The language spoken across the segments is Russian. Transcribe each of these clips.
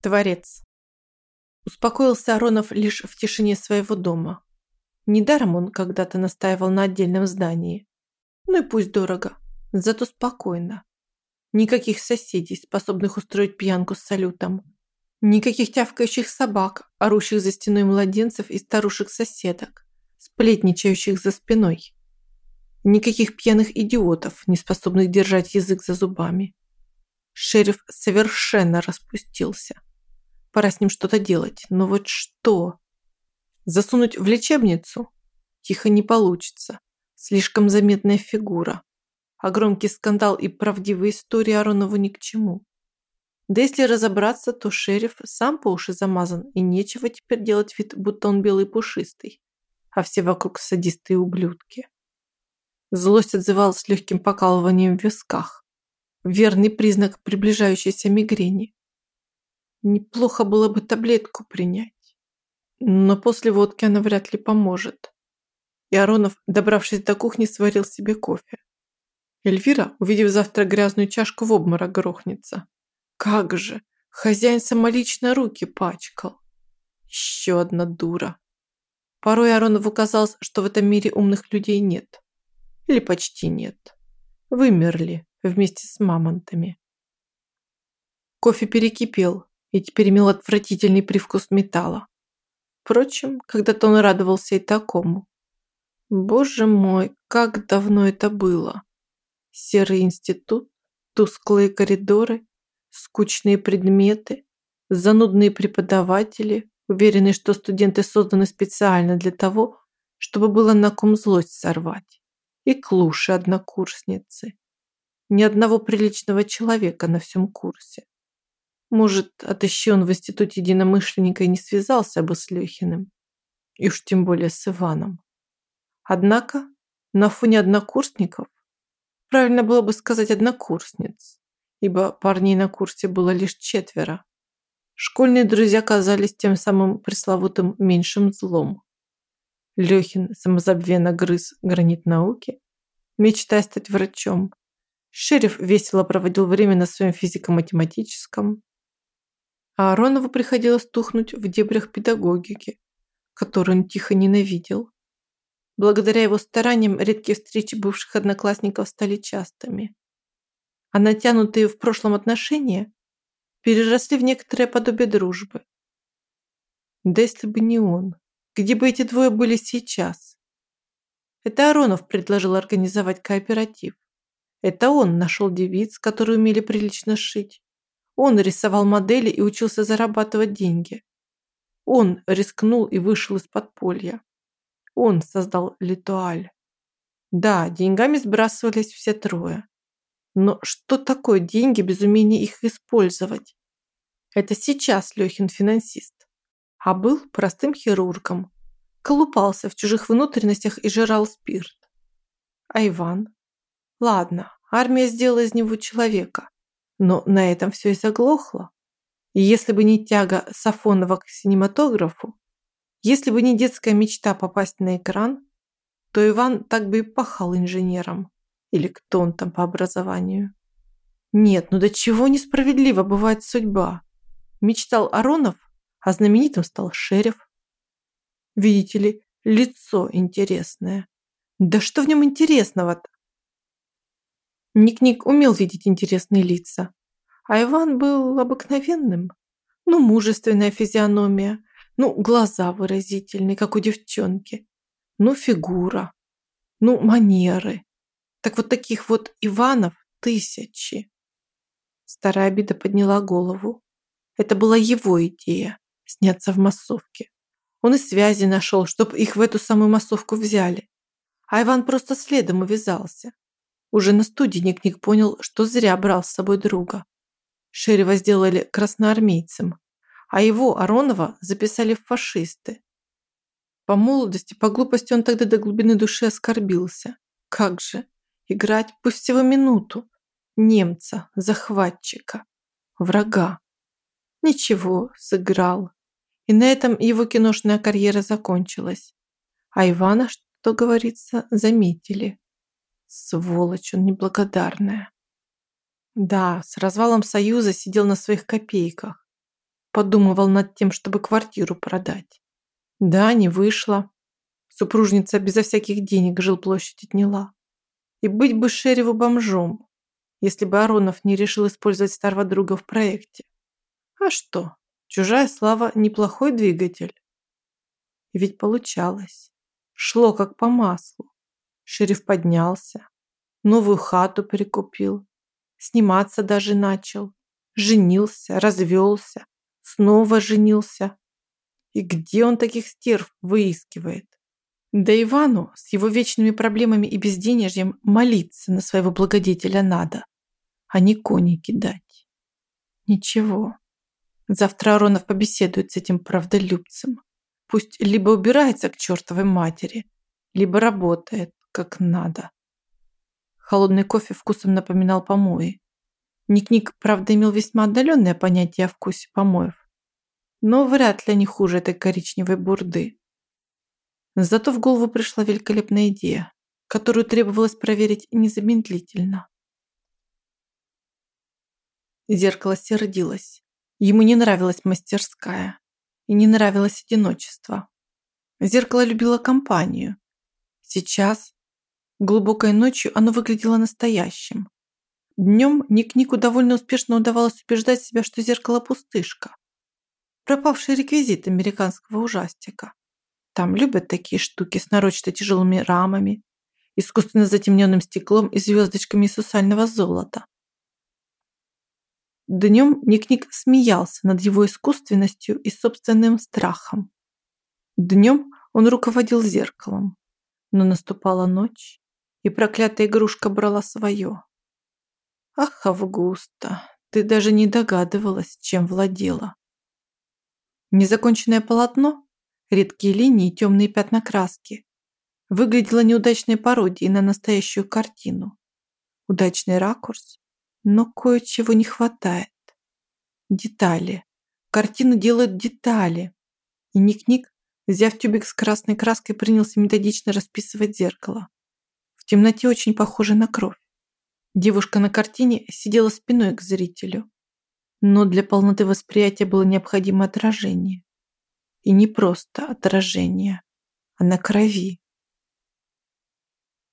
Творец. Успокоился Аронов лишь в тишине своего дома. Недаром он когда-то настаивал на отдельном здании. Ну и пусть дорого, зато спокойно. Никаких соседей, способных устроить пьянку с салютом. Никаких тявкающих собак, орущих за стеной младенцев и старушек-соседок, сплетничающих за спиной. Никаких пьяных идиотов, не способных держать язык за зубами. Шериф совершенно распустился. Пора с ним что-то делать. Но вот что? Засунуть в лечебницу? Тихо не получится. Слишком заметная фигура. А громкий скандал и правдивые истории Аронову ни к чему. Да если разобраться, то шериф сам по уши замазан, и нечего теперь делать вид, будто он белый пушистый, а все вокруг садисты и ублюдки. Злость отзывалась легким покалыванием в висках верный признак приближающейся мигрени. Неплохо было бы таблетку принять. Но после водки она вряд ли поможет. И Аронов, добравшись до кухни, сварил себе кофе. Эльвира, увидев завтра грязную чашку, в обморок грохнется. Как же! Хозяин самолично руки пачкал. Еще одна дура. Порой Аронову казалось, что в этом мире умных людей нет. Или почти нет. Вымерли вместе с мамонтами. Кофе перекипел и теперь имел отвратительный привкус металла. Впрочем, когда-то он радовался и такому. Боже мой, как давно это было! Серый институт, тусклые коридоры, скучные предметы, занудные преподаватели, уверенные, что студенты созданы специально для того, чтобы было на ком злость сорвать, и клуши однокурсницы ни одного приличного человека на всем курсе. Может, отыщи он в институте единомышленника и не связался бы с Лехиным, и уж тем более с Иваном. Однако, на фоне однокурсников, правильно было бы сказать однокурсниц, ибо парней на курсе было лишь четверо, школьные друзья казались тем самым пресловутым меньшим злом. Лехин самозабвенно грыз гранит науки, мечтая стать врачом, Шериф весело проводил время на своем физико-математическом. А Аронову приходилось тухнуть в дебрях педагогики, которую он тихо ненавидел. Благодаря его стараниям редкие встречи бывших одноклассников стали частыми. А натянутые в прошлом отношения переросли в некоторое подобие дружбы. Да если бы не он, где бы эти двое были сейчас? Это Аронов предложил организовать кооператив. Это он нашел девиц, которые умели прилично шить. Он рисовал модели и учился зарабатывать деньги. Он рискнул и вышел из подполья. Он создал Литуаль. Да, деньгами сбрасывались все трое. Но что такое деньги без умения их использовать? Это сейчас Лехин финансист. А был простым хирургом. Колупался в чужих внутренностях и жрал спирт. А Иван? Ладно, армия сделала из него человека, но на этом все и заглохло. И если бы не тяга Сафонова к синематографу, если бы не детская мечта попасть на экран, то Иван так бы и пахал инженером. Или кто он там по образованию. Нет, ну до чего несправедливо бывает судьба. Мечтал Аронов, а знаменитым стал шериф. Видите ли, лицо интересное. Да что в нем интересного-то? Ник-Ник умел видеть интересные лица, а Иван был обыкновенным. Ну, мужественная физиономия, ну, глаза выразительные, как у девчонки, ну, фигура, ну, манеры. Так вот таких вот Иванов тысячи. Старая обида подняла голову. Это была его идея – сняться в массовке. Он и связи нашел, чтобы их в эту самую массовку взяли. А Иван просто следом увязался. Уже на студии Ник-Ник понял, что зря брал с собой друга. Шерива сделали красноармейцем, а его, Аронова, записали в фашисты. По молодости, по глупости он тогда до глубины души оскорбился. Как же, играть пусть всего минуту. Немца, захватчика, врага. Ничего, сыграл. И на этом его киношная карьера закончилась. А Ивана, что говорится, заметили. Сволочь он неблагодарная. Да, с развалом Союза сидел на своих копейках. подумывал над тем, чтобы квартиру продать. Да, не вышло. Супружница безо всяких денег жилплощадь отняла. И быть бы Шереву бомжом, если бы Аронов не решил использовать старого друга в проекте. А что? Чужая слава – неплохой двигатель. И ведь получалось. Шло как по маслу. Шериф поднялся, новую хату прикупил, сниматься даже начал, женился, развелся, снова женился. И где он таких стерв выискивает? Да Ивану с его вечными проблемами и безденежьем молиться на своего благодетеля надо, а не кони кидать. Ничего. Завтра Аронов побеседует с этим правдолюбцем. Пусть либо убирается к чертовой матери, либо работает как надо. Холодный кофе вкусом напоминал помои. Ник-Ник, правда, имел весьма отдаленное понятие о вкусе помоев, но вряд ли не хуже этой коричневой бурды. Зато в голову пришла великолепная идея, которую требовалось проверить незамедлительно. Зеркало сердилось. Ему не нравилась мастерская и не нравилось одиночество. Зеркало любило компанию. Сейчас, глубокой ночью, оно выглядело настоящим. Днем Ник-Нику довольно успешно удавалось убеждать себя, что зеркало пустышка. Пропавший реквизит американского ужастика. Там любят такие штуки с нарочито тяжелыми рамами, искусственно затемненным стеклом и звездочками из сусального золота. Днем Ник-Ник смеялся над его искусственностью и собственным страхом. Днем он руководил зеркалом, но наступала ночь, и проклятая игрушка брала свое. Ах, Августа, ты даже не догадывалась, чем владела. Незаконченное полотно, редкие линии и темные пятна краски выглядело неудачной пародией на настоящую картину. Удачный ракурс, но кое-чего не хватает. Детали. Картину делают детали. И Ник-Ник, взяв тюбик с красной краской, принялся методично расписывать зеркало. Темноте очень похоже на кровь. Девушка на картине сидела спиной к зрителю. Но для полноты восприятия было необходимо отражение. И не просто отражение, а на крови.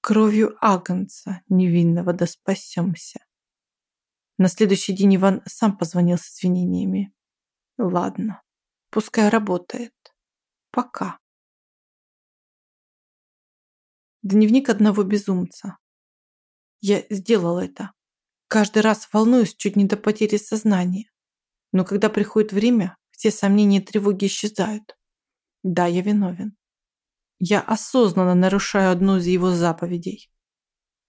Кровью Агнца невинного да спасемся. На следующий день Иван сам позвонил с извинениями. Ладно, пускай работает. Пока. Дневник одного безумца. Я сделал это. Каждый раз волнуюсь чуть не до потери сознания. Но когда приходит время, все сомнения и тревоги исчезают. Да, я виновен. Я осознанно нарушаю одну из его заповедей.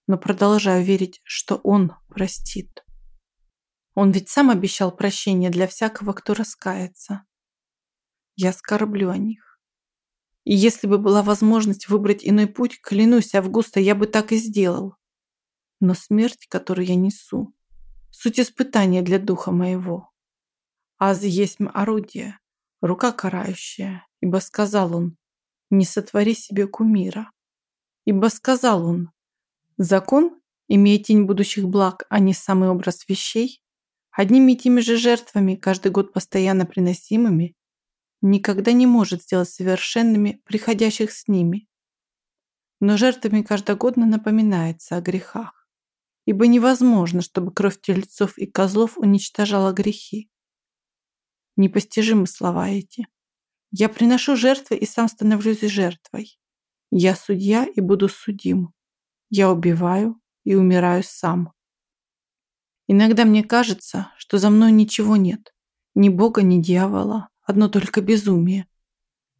Но продолжаю верить, что он простит. Он ведь сам обещал прощение для всякого, кто раскается. Я скорблю о них. И если бы была возможность выбрать иной путь, клянусь, Августа, я бы так и сделал. Но смерть, которую я несу, суть испытания для духа моего. Аз есть орудие, рука карающая, ибо сказал он, не сотвори себе кумира. Ибо сказал он, закон, имея тень будущих благ, а не самый образ вещей, одними и теми же жертвами, каждый год постоянно приносимыми, никогда не может сделать совершенными приходящих с ними. Но жертвами каждогодно напоминается о грехах, ибо невозможно, чтобы кровь тельцов и козлов уничтожала грехи. Непостижимы слова эти. Я приношу жертвы и сам становлюсь жертвой. Я судья и буду судим. Я убиваю и умираю сам. Иногда мне кажется, что за мной ничего нет. Ни Бога, ни дьявола. Одно только безумие.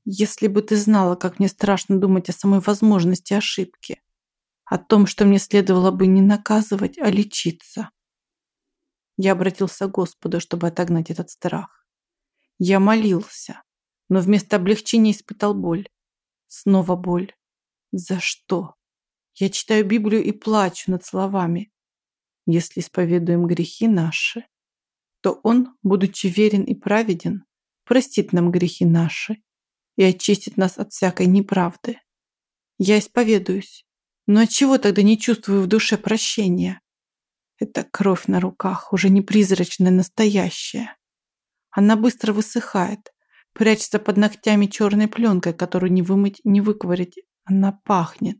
Если бы ты знала, как мне страшно думать о самой возможности ошибки. О том, что мне следовало бы не наказывать, а лечиться. Я обратился к Господу, чтобы отогнать этот страх. Я молился, но вместо облегчения испытал боль. Снова боль. За что? Я читаю Библию и плачу над словами. Если исповедуем грехи наши, то Он, будучи верен и праведен, простит нам грехи наши и очистит нас от всякой неправды. Я исповедуюсь, но отчего тогда не чувствую в душе прощения? Это кровь на руках, уже не призрачная, настоящая. Она быстро высыхает, прячется под ногтями черной пленкой, которую не вымыть, не выковырять. Она пахнет.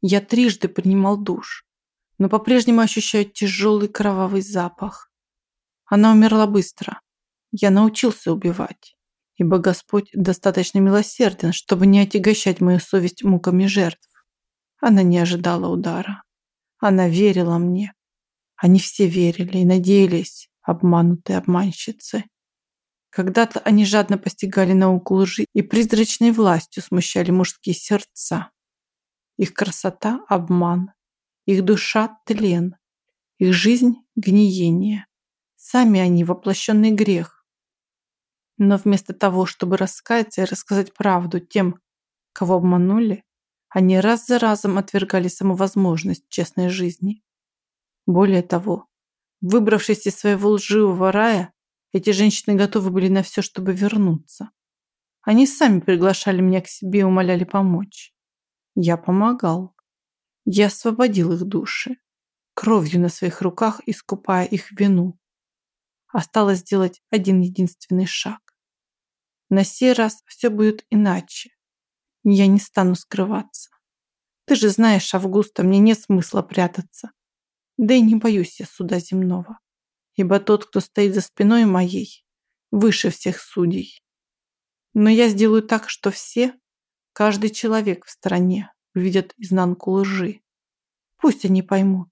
Я трижды принимал душ, но по-прежнему ощущаю тяжелый кровавый запах. Она умерла быстро. Я научился убивать, ибо Господь достаточно милосерден, чтобы не отягощать мою совесть муками жертв. Она не ожидала удара. Она верила мне. Они все верили и надеялись, обманутые обманщицы. Когда-то они жадно постигали науку лжи и призрачной властью смущали мужские сердца. Их красота – обман, их душа – тлен, их жизнь – гниение. Сами они – воплощенный грех. Но вместо того, чтобы раскаяться и рассказать правду тем, кого обманули, они раз за разом отвергали саму возможность честной жизни. Более того, выбравшись из своего лживого рая, эти женщины готовы были на все, чтобы вернуться. Они сами приглашали меня к себе и умоляли помочь. Я помогал. Я освободил их души, кровью на своих руках искупая их вину. Осталось сделать один единственный шаг. На сей раз все будет иначе. Я не стану скрываться. Ты же знаешь, Августа, мне нет смысла прятаться. Да и не боюсь я суда земного ибо тот, кто стоит за спиной моей, выше всех судей. Но я сделаю так, что все, каждый человек в стране, увидят изнанку лжи. Пусть они поймут,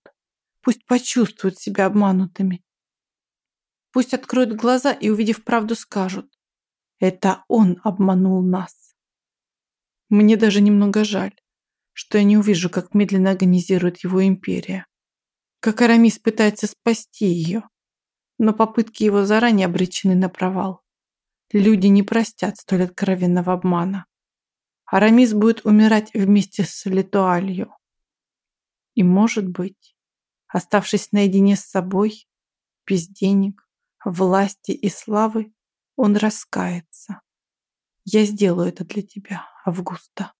пусть почувствуют себя обманутыми. Пусть откроют глаза и, увидев правду, скажут, это он обманул нас. Мне даже немного жаль, что я не увижу, как медленно агонизирует его империя. Как Арамис пытается спасти ее но попытки его заранее обречены на провал. Люди не простят столь откровенного обмана. Арамис будет умирать вместе с Литуалью. И, может быть, оставшись наедине с собой, без денег, власти и славы, он раскается. Я сделаю это для тебя, Августа.